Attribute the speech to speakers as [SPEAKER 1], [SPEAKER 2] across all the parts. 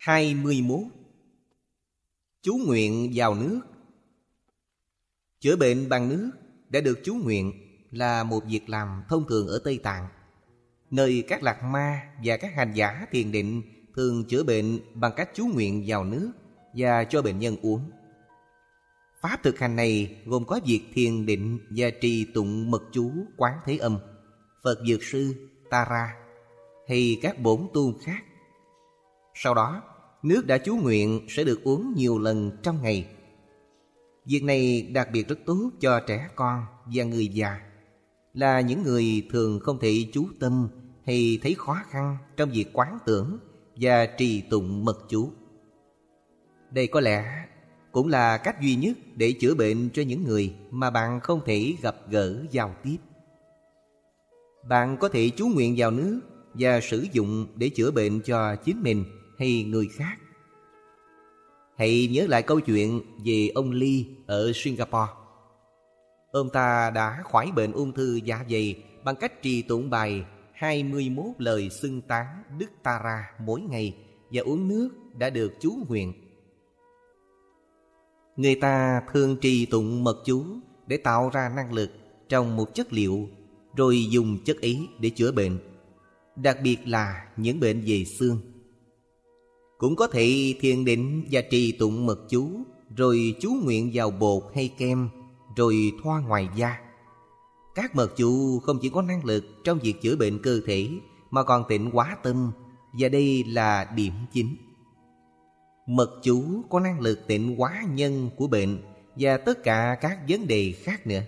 [SPEAKER 1] 21 Chú nguyện vào nước Chữa bệnh bằng nước đã được chú nguyện là một việc làm thông thường ở Tây Tạng Nơi các lạc ma và các hành giả thiền định thường chữa bệnh bằng cách chú nguyện vào nước và cho bệnh nhân uống. Pháp thực hành này gồm có việc thiền định và trì tụng mật chú quán thế âm, Phật Dược Sư, Tara hay các bổn tu khác. Sau đó, nước đã chú nguyện sẽ được uống nhiều lần trong ngày. Việc này đặc biệt rất tốt cho trẻ con và người già, là những người thường không thể chú tâm hay thấy khó khăn trong việc quán tưởng và trì tụng mật chú. Đây có lẽ cũng là cách duy nhất để chữa bệnh cho những người mà bạn không thể gặp gỡ giao tiếp. Bạn có thể chú nguyện vào nước và sử dụng để chữa bệnh cho chính mình hay người khác. Hãy nhớ lại câu chuyện về ông Lee ở Singapore. Ông ta đã khỏi bệnh ung thư dạ dày bằng cách trì tụng bài 21 lời xưng tán Đức Tara mỗi ngày và uống nước đã được chú nguyện. Người ta thường trì tụng mật chú để tạo ra năng lực trong một chất liệu rồi dùng chất ấy để chữa bệnh, đặc biệt là những bệnh về xương. Cũng có thể thiền định và trì tụng mật chú rồi chú nguyện vào bột hay kem rồi thoa ngoài da. Các mật chú không chỉ có năng lực trong việc chữa bệnh cơ thể mà còn tịnh quá tâm và đây là điểm chính. Mật chú có năng lực tịnh hóa nhân của bệnh và tất cả các vấn đề khác nữa.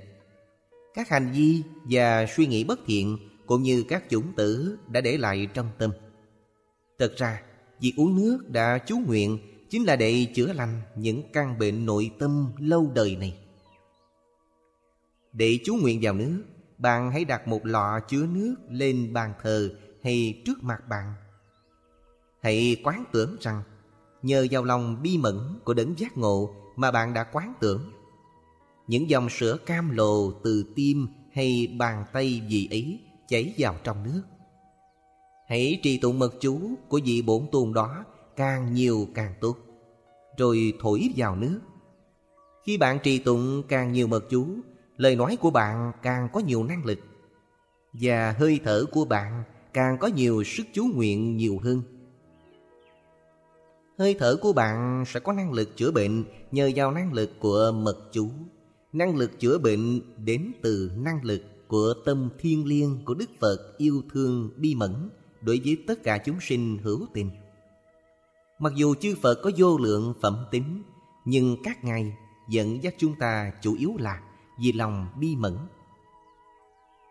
[SPEAKER 1] Các hành vi và suy nghĩ bất thiện cũng như các chủng tử đã để lại trong tâm. Thật ra, việc uống nước đã chú nguyện chính là để chữa lành những căn bệnh nội tâm lâu đời này. Để chú nguyện vào nước, bạn hãy đặt một lọ chứa nước lên bàn thờ hay trước mặt bạn. Hãy quán tưởng rằng nhờ vào lòng bi mẫn của đấng giác ngộ mà bạn đã quán tưởng. Những dòng sữa cam lồ từ tim hay bàn tay gì ấy chảy vào trong nước. Hãy trì tụng mật chú của vị bổn tuôn đó càng nhiều càng tốt. Rồi thổi vào nước. Khi bạn trì tụng càng nhiều mật chú, lời nói của bạn càng có nhiều năng lực. Và hơi thở của bạn càng có nhiều sức chú nguyện nhiều hơn. Hơi thở của bạn sẽ có năng lực chữa bệnh nhờ vào năng lực của mật chú. Năng lực chữa bệnh đến từ năng lực của tâm thiên liêng của Đức Phật yêu thương bi mẫn đối với tất cả chúng sinh hữu tình. Mặc dù chư Phật có vô lượng phẩm tính, nhưng các ngài dẫn dắt chúng ta chủ yếu là vì lòng bi mẫn.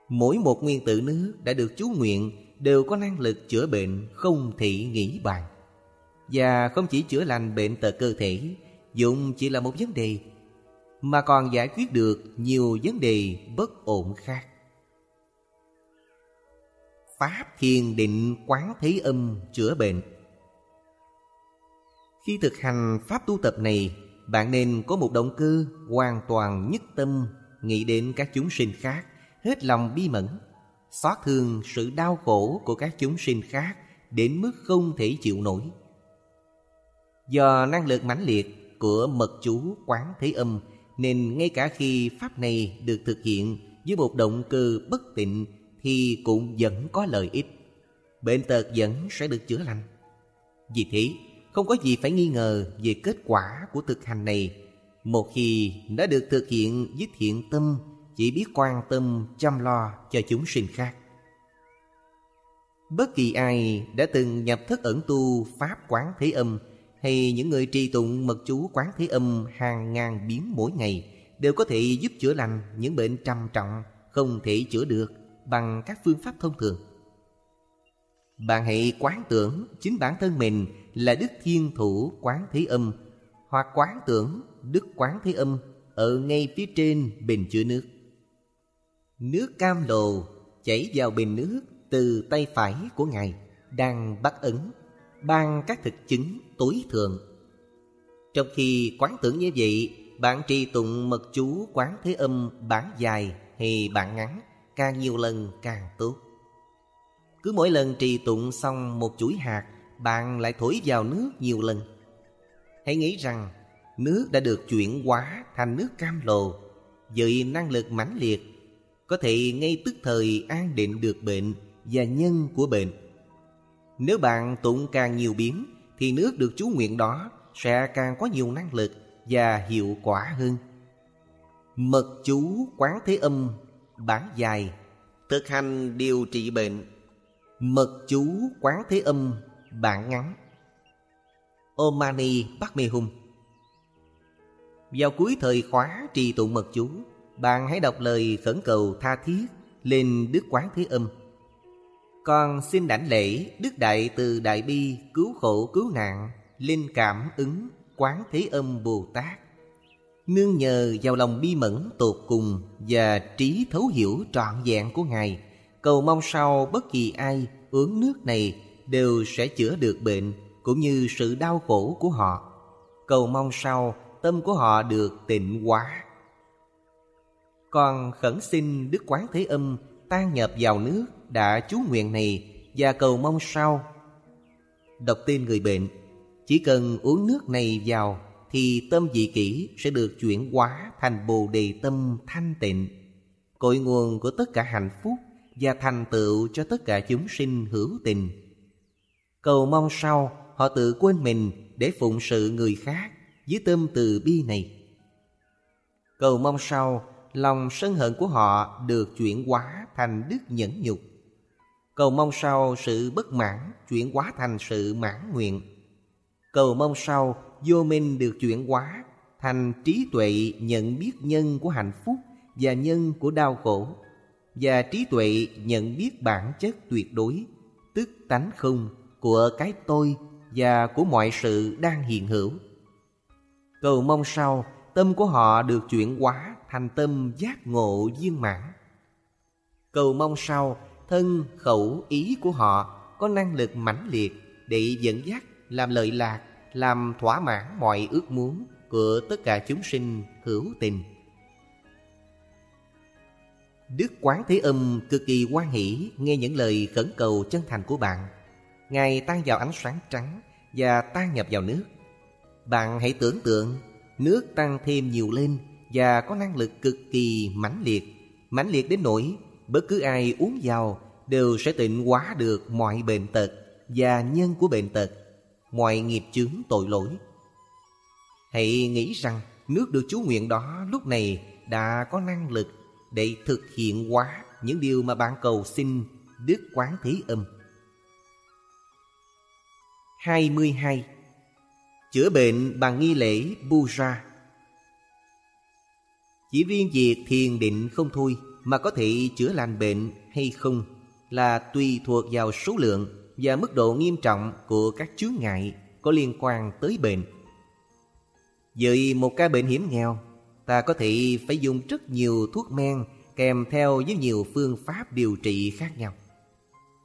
[SPEAKER 1] Mỗi một nguyên tử nước đã được chú nguyện đều có năng lực chữa bệnh không thị nghĩ bàn. Và không chỉ chữa lành bệnh tật cơ thể, dụng chỉ là một vấn đề, mà còn giải quyết được nhiều vấn đề bất ổn khác. Pháp thiền định quán thế âm chữa bệnh Khi thực hành pháp tu tập này, bạn nên có một động cơ hoàn toàn nhất tâm nghĩ đến các chúng sinh khác, hết lòng bi mẫn, xót thương sự đau khổ của các chúng sinh khác đến mức không thể chịu nổi. Do năng lực mãnh liệt của mật chú quán thế âm nên ngay cả khi pháp này được thực hiện với một động cơ bất tịnh thì cũng vẫn có lợi ích. Bệnh tật vẫn sẽ được chữa lành. Vì thế, không có gì phải nghi ngờ về kết quả của thực hành này một khi đã được thực hiện với thiện tâm chỉ biết quan tâm chăm lo cho chúng sinh khác bất kỳ ai đã từng nhập thất ẩn tu pháp quán thế âm hay những người trì tụng mật chú quán thế âm hàng ngàn biến mỗi ngày đều có thể giúp chữa lành những bệnh trầm trọng không thể chữa được bằng các phương pháp thông thường. Bạn hãy quán tưởng chính bản thân mình là Đức Thiên Thủ quán thế âm hoặc quán tưởng Đức quán thế âm ở ngay phía trên bình chứa nước. Nước cam lồ chảy vào bình nước từ tay phải của Ngài đang bắt ấn ban các thực chứng tối thượng. Trong khi quán tưởng như vậy, bạn trì tụng mật chú quán thế âm bản dài hay bản ngắn, càng nhiều lần càng tốt. Cứ mỗi lần trì tụng xong một chuỗi hạt, bạn lại thổi vào nước nhiều lần. Hãy nghĩ rằng nước đã được chuyển hóa thành nước cam lồ với năng lực mãnh liệt có thể ngay tức thời an định được bệnh và nhân của bệnh. Nếu bạn tụng càng nhiều biến thì nước được chú nguyện đó sẽ càng có nhiều năng lực và hiệu quả hơn. Mật chú quán thế âm bản dài thực hành điều trị bệnh. Mật chú quán thế âm bản ngắn. Omani Bắc Mê Hung Vào cuối thời khóa trì tụng mật chú bạn hãy đọc lời khẩn cầu tha thiết lên Đức Quán Thế Âm. Con xin đảnh lễ Đức Đại từ Đại Bi cứu khổ cứu nạn, linh cảm ứng Quán Thế Âm Bồ Tát. Nương nhờ vào lòng bi mẫn tột cùng và trí thấu hiểu trọn vẹn của Ngài, cầu mong sau bất kỳ ai uống nước này đều sẽ chữa được bệnh cũng như sự đau khổ của họ. Cầu mong sau tâm của họ được tịnh hóa con khẩn xin Đức Quán Thế Âm tan nhập vào nước đã chú nguyện này và cầu mong sau. Đọc tên người bệnh, chỉ cần uống nước này vào thì tâm dị kỷ sẽ được chuyển hóa thành bồ đề tâm thanh tịnh, cội nguồn của tất cả hạnh phúc và thành tựu cho tất cả chúng sinh hữu tình. Cầu mong sau họ tự quên mình để phụng sự người khác với tâm từ bi này. Cầu mong sau lòng sân hận của họ được chuyển hóa thành đức nhẫn nhục. Cầu mong sau sự bất mãn chuyển hóa thành sự mãn nguyện. Cầu mong sau vô minh được chuyển hóa thành trí tuệ nhận biết nhân của hạnh phúc và nhân của đau khổ và trí tuệ nhận biết bản chất tuyệt đối tức tánh không của cái tôi và của mọi sự đang hiện hữu. Cầu mong sau tâm của họ được chuyển hóa thành tâm giác ngộ viên mãn. Cầu mong sau, thân khẩu ý của họ có năng lực mãnh liệt để dẫn dắt, làm lợi lạc, làm thỏa mãn mọi ước muốn của tất cả chúng sinh hữu tình. Đức Quán Thế Âm cực kỳ quan hỷ nghe những lời khẩn cầu chân thành của bạn. Ngài tan vào ánh sáng trắng và tan nhập vào nước. Bạn hãy tưởng tượng nước tăng thêm nhiều lên và có năng lực cực kỳ mãnh liệt, mãnh liệt đến nỗi bất cứ ai uống vào đều sẽ tịnh hóa được mọi bệnh tật và nhân của bệnh tật, mọi nghiệp chướng tội lỗi. Hãy nghĩ rằng nước được chú nguyện đó lúc này đã có năng lực để thực hiện hóa những điều mà bạn cầu xin Đức Quán Thế Âm. 22. Chữa bệnh bằng nghi lễ Puja chỉ riêng việc thiền định không thôi mà có thể chữa lành bệnh hay không là tùy thuộc vào số lượng và mức độ nghiêm trọng của các chướng ngại có liên quan tới bệnh. Với một ca bệnh hiểm nghèo, ta có thể phải dùng rất nhiều thuốc men kèm theo với nhiều phương pháp điều trị khác nhau.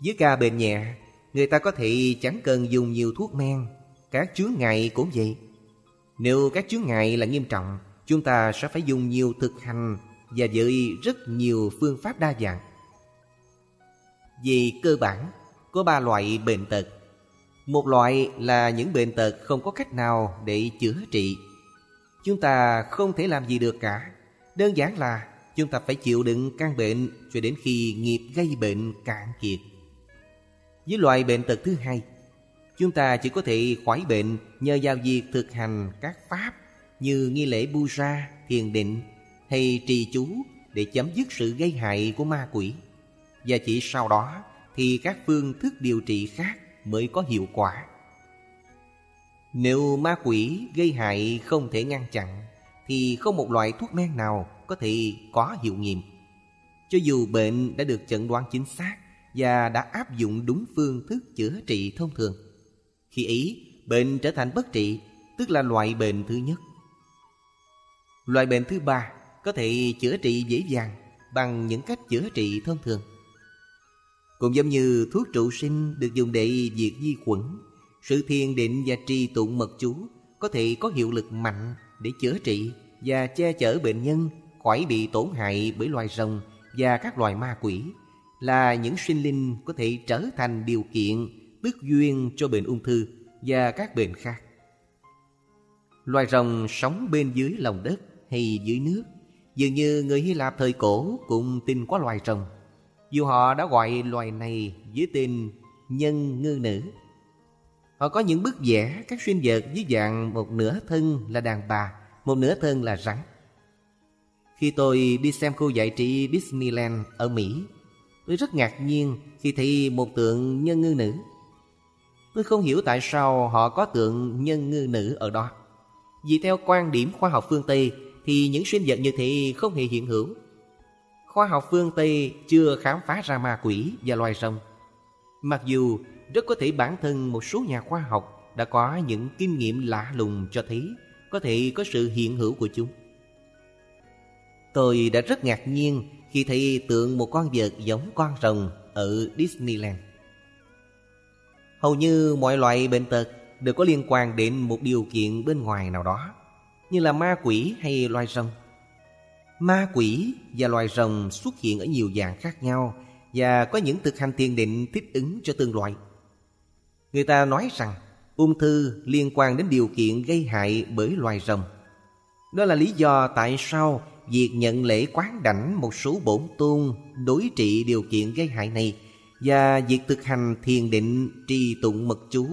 [SPEAKER 1] Với ca bệnh nhẹ, người ta có thể chẳng cần dùng nhiều thuốc men, các chướng ngại cũng vậy. Nếu các chướng ngại là nghiêm trọng chúng ta sẽ phải dùng nhiều thực hành và với rất nhiều phương pháp đa dạng. Vì cơ bản, có ba loại bệnh tật. Một loại là những bệnh tật không có cách nào để chữa trị. Chúng ta không thể làm gì được cả. Đơn giản là chúng ta phải chịu đựng căn bệnh cho đến khi nghiệp gây bệnh cạn kiệt. Với loại bệnh tật thứ hai, chúng ta chỉ có thể khỏi bệnh nhờ vào việc thực hành các pháp như nghi lễ puja, thiền định hay trì chú để chấm dứt sự gây hại của ma quỷ. Và chỉ sau đó thì các phương thức điều trị khác mới có hiệu quả. Nếu ma quỷ gây hại không thể ngăn chặn thì không một loại thuốc men nào có thể có hiệu nghiệm. Cho dù bệnh đã được chẩn đoán chính xác và đã áp dụng đúng phương thức chữa trị thông thường. Khi ấy, bệnh trở thành bất trị, tức là loại bệnh thứ nhất. Loại bệnh thứ ba có thể chữa trị dễ dàng bằng những cách chữa trị thông thường. Cũng giống như thuốc trụ sinh được dùng để diệt vi khuẩn, sự thiền định và trì tụng mật chú có thể có hiệu lực mạnh để chữa trị và che chở bệnh nhân khỏi bị tổn hại bởi loài rồng và các loài ma quỷ là những sinh linh có thể trở thành điều kiện tức duyên cho bệnh ung thư và các bệnh khác. Loài rồng sống bên dưới lòng đất hay dưới nước Dường như người Hy Lạp thời cổ cũng tin có loài rồng dù họ đã gọi loài này với tên nhân ngư nữ. Họ có những bức vẽ các sinh vật với dạng một nửa thân là đàn bà, Một nửa thân là rắn. Khi tôi đi xem khu giải trí Disneyland ở Mỹ, Tôi rất ngạc nhiên khi thấy một tượng nhân ngư nữ. Tôi không hiểu tại sao họ có tượng nhân ngư nữ ở đó. Vì theo quan điểm khoa học phương Tây Thì những sinh vật như thế không hề hiện hữu. Khoa học phương Tây chưa khám phá ra ma quỷ và loài rồng Mặc dù rất có thể bản thân một số nhà khoa học đã có những kinh nghiệm lạ lùng cho thấy có thể có sự hiện hữu của chúng. Tôi đã rất ngạc nhiên khi thấy tượng một con vật giống con rồng ở Disneyland. Hầu như mọi loại bệnh tật đều có liên quan đến một điều kiện bên ngoài nào đó, như là ma quỷ hay loài rồng. Ma quỷ và loài rồng xuất hiện ở nhiều dạng khác nhau và có những thực hành thiền định thích ứng cho tương loại. Người ta nói rằng, ung thư liên quan đến điều kiện gây hại bởi loài rồng. Đó là lý do tại sao việc nhận lễ quán đảnh một số bổn tôn đối trị điều kiện gây hại này và việc thực hành thiền định trì tụng mật chú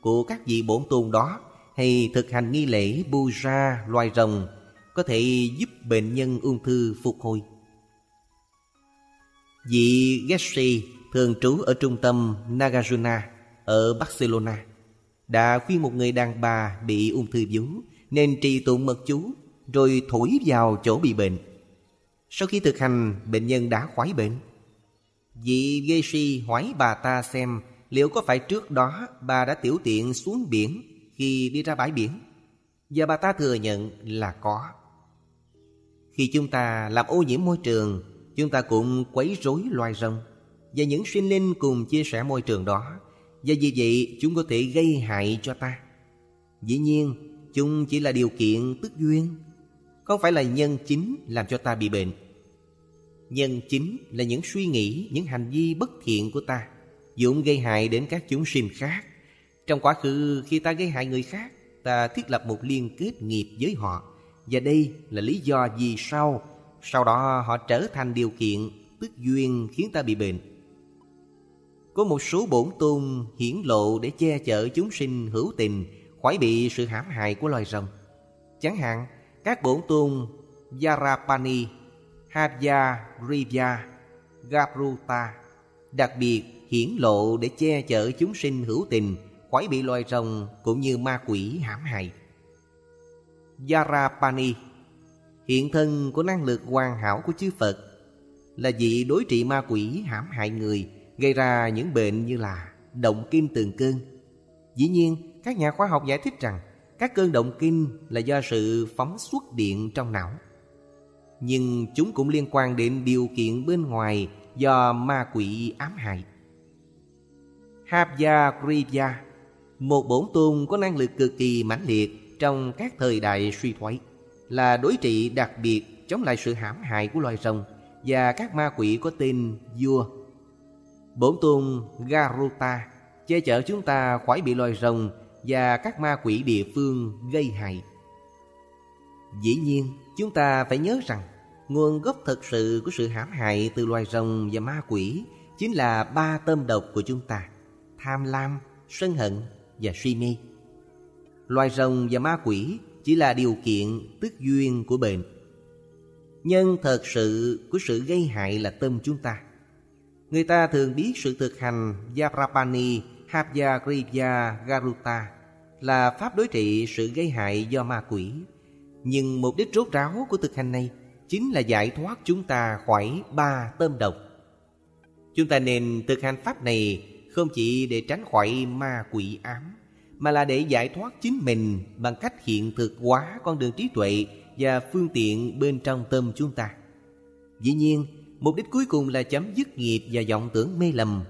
[SPEAKER 1] của các vị bổn tôn đó hay thực hành nghi lễ puja loài rồng có thể giúp bệnh nhân ung thư phục hồi. Vị Geshe thường trú ở trung tâm Nagarjuna ở Barcelona đã khuyên một người đàn bà bị ung thư vú nên trì tụng mật chú rồi thổi vào chỗ bị bệnh. Sau khi thực hành, bệnh nhân đã khỏi bệnh. Vị Geshe hỏi bà ta xem liệu có phải trước đó bà đã tiểu tiện xuống biển khi đi ra bãi biển. Và bà ta thừa nhận là có. Khi chúng ta làm ô nhiễm môi trường, chúng ta cũng quấy rối loài rồng. Và những sinh linh cùng chia sẻ môi trường đó. Và vì vậy chúng có thể gây hại cho ta. Dĩ nhiên chúng chỉ là điều kiện tức duyên Không phải là nhân chính làm cho ta bị bệnh. Nhân chính là những suy nghĩ, những hành vi bất thiện của ta Dũng gây hại đến các chúng sinh khác. Trong quá khứ khi ta gây hại người khác Ta thiết lập một liên kết nghiệp với họ. Và đây là lý do vì sao Sau đó họ trở thành điều kiện Tức duyên khiến ta bị bệnh có một số bổn tôn hiển lộ để che chở chúng sinh hữu tình khỏi bị sự hãm hại của loài rồng. Chẳng hạn, các bổn tôn Yarapani, Hadya Rivya, Gabruta đặc biệt hiển lộ để che chở chúng sinh hữu tình khỏi bị loài rồng cũng như ma quỷ hãm hại. Yarapani hiện thân của năng lực hoàn hảo của chư Phật là vị đối trị ma quỷ hãm hại người gây ra những bệnh như là động kinh từng cơn. Dĩ nhiên, các nhà khoa học giải thích rằng các cơn động kinh là do sự phóng xuất điện trong não. Nhưng chúng cũng liên quan đến điều kiện bên ngoài do ma quỷ ám hại. Habya Kriya, một bổn tôn có năng lực cực kỳ mãnh liệt trong các thời đại suy thoái, là đối trị đặc biệt chống lại sự hãm hại của loài rồng và các ma quỷ có tên vua Bổn tôn Garuta che chở chúng ta khỏi bị loài rồng và các ma quỷ địa phương gây hại. Dĩ nhiên, chúng ta phải nhớ rằng nguồn gốc thực sự của sự hãm hại từ loài rồng và ma quỷ chính là ba tâm độc của chúng ta: tham lam, sân hận và suy mê. Loài rồng và ma quỷ chỉ là điều kiện tức duyên của bệnh. Nhân thật sự của sự gây hại là tâm chúng ta. Người ta thường biết sự thực hành Yaprapani Habyagrivya Garuta là pháp đối trị sự gây hại do ma quỷ. Nhưng mục đích rốt ráo của thực hành này chính là giải thoát chúng ta khỏi ba tâm độc. Chúng ta nên thực hành pháp này không chỉ để tránh khỏi ma quỷ ám, mà là để giải thoát chính mình bằng cách hiện thực hóa con đường trí tuệ và phương tiện bên trong tâm chúng ta. Dĩ nhiên, Mục đích cuối cùng là chấm dứt nghiệp và vọng tưởng mê lầm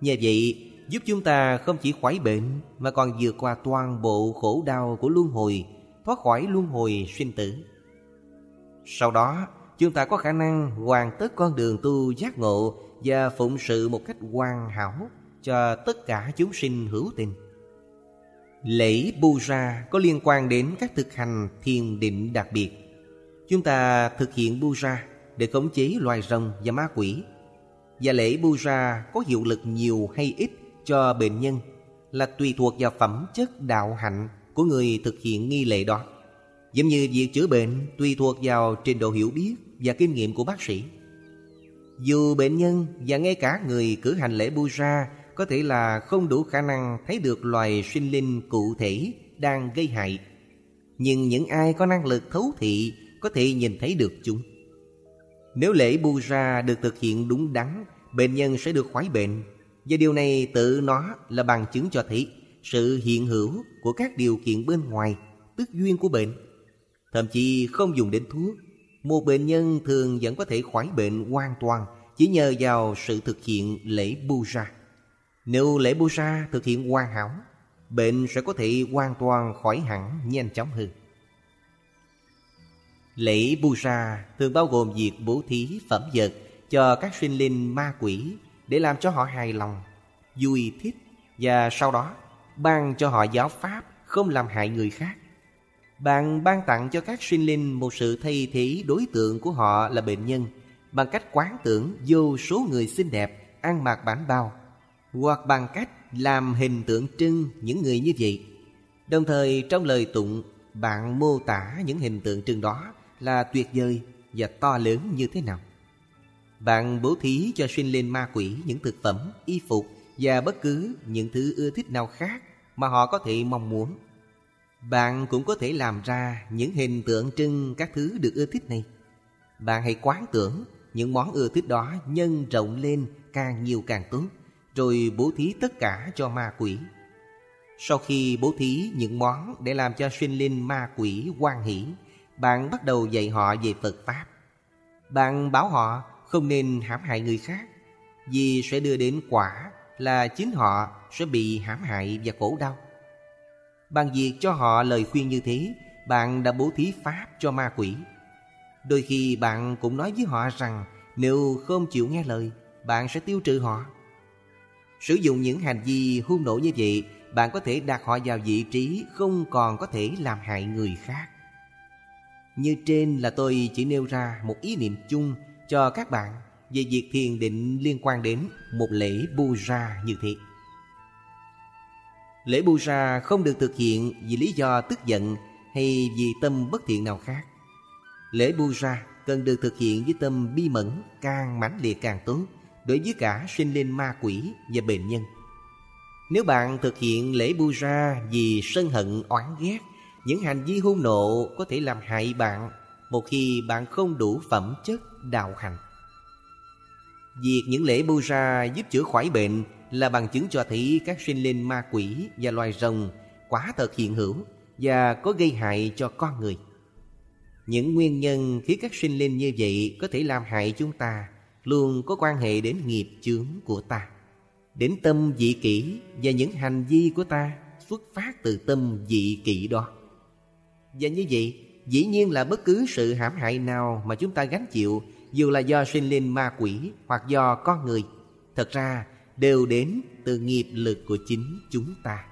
[SPEAKER 1] Nhờ vậy giúp chúng ta không chỉ khỏi bệnh Mà còn vượt qua toàn bộ khổ đau của luân hồi Thoát khỏi luân hồi sinh tử Sau đó chúng ta có khả năng hoàn tất con đường tu giác ngộ Và phụng sự một cách hoàn hảo cho tất cả chúng sinh hữu tình. Lễ Puja có liên quan đến các thực hành thiền định đặc biệt. Chúng ta thực hiện Puja để khống chế loài rồng và ma quỷ. Và lễ Puja có hiệu lực nhiều hay ít cho bệnh nhân là tùy thuộc vào phẩm chất đạo hạnh của người thực hiện nghi lễ đó. Giống như việc chữa bệnh tùy thuộc vào trình độ hiểu biết và kinh nghiệm của bác sĩ. Dù bệnh nhân và ngay cả người cử hành lễ Puja có thể là không đủ khả năng thấy được loài sinh linh cụ thể đang gây hại. Nhưng những ai có năng lực thấu thị có thể nhìn thấy được chúng. Nếu lễ Puja được thực hiện đúng đắn, bệnh nhân sẽ được khỏi bệnh. Và điều này tự nó là bằng chứng cho thấy sự hiện hữu của các điều kiện bên ngoài, tức duyên của bệnh. Thậm chí không dùng đến thuốc, một bệnh nhân thường vẫn có thể khỏi bệnh hoàn toàn chỉ nhờ vào sự thực hiện lễ Puja. Nếu lễ Puja thực hiện hoàn hảo, bệnh sẽ có thể hoàn toàn khỏi hẳn nhanh chóng hơn. Lễ Puja thường bao gồm việc bố thí phẩm vật cho các sinh linh ma quỷ để làm cho họ hài lòng, vui thích và sau đó ban cho họ giáo pháp không làm hại người khác. Bạn ban tặng cho các sinh linh một sự thay thế đối tượng của họ là bệnh nhân bằng cách quán tưởng vô số người xinh đẹp ăn mặc bản bao hoặc bằng cách làm hình tượng trưng những người như vậy. Đồng thời trong lời tụng bạn mô tả những hình tượng trưng đó là tuyệt vời và to lớn như thế nào. Bạn bố thí cho sinh linh ma quỷ những thực phẩm, y phục và bất cứ những thứ ưa thích nào khác mà họ có thể mong muốn. Bạn cũng có thể làm ra những hình tượng trưng các thứ được ưa thích này. Bạn hãy quán tưởng những món ưa thích đó nhân rộng lên càng nhiều càng tốt, rồi bố thí tất cả cho ma quỷ. Sau khi bố thí những món để làm cho sinh linh ma quỷ quan hỷ, bạn bắt đầu dạy họ về Phật Pháp. Bạn bảo họ không nên hãm hại người khác, vì sẽ đưa đến quả là chính họ sẽ bị hãm hại và khổ đau. Bằng việc cho họ lời khuyên như thế, bạn đã bố thí Pháp cho ma quỷ. Đôi khi bạn cũng nói với họ rằng nếu không chịu nghe lời, bạn sẽ tiêu trừ họ. Sử dụng những hành vi hung nộ như vậy, bạn có thể đặt họ vào vị trí không còn có thể làm hại người khác. Như trên là tôi chỉ nêu ra một ý niệm chung cho các bạn về việc thiền định liên quan đến một lễ puja như thế. Lễ puja không được thực hiện vì lý do tức giận hay vì tâm bất thiện nào khác. Lễ puja cần được thực hiện với tâm bi mẫn càng mãnh liệt càng tốt đối với cả sinh linh ma quỷ và bệnh nhân. Nếu bạn thực hiện lễ puja vì sân hận oán ghét, những hành vi hung nộ có thể làm hại bạn một khi bạn không đủ phẩm chất đạo hành. Việc những lễ puja giúp chữa khỏi bệnh là bằng chứng cho thấy các sinh linh ma quỷ và loài rồng quả thật hiện hữu và có gây hại cho con người. Những nguyên nhân khiến các sinh linh như vậy có thể làm hại chúng ta luôn có quan hệ đến nghiệp chướng của ta, đến tâm dị kỷ và những hành vi của ta xuất phát từ tâm dị kỷ đó. Và như vậy, dĩ nhiên là bất cứ sự hãm hại nào mà chúng ta gánh chịu dù là do sinh linh ma quỷ hoặc do con người, thật ra đều đến từ nghiệp lực của chính chúng ta.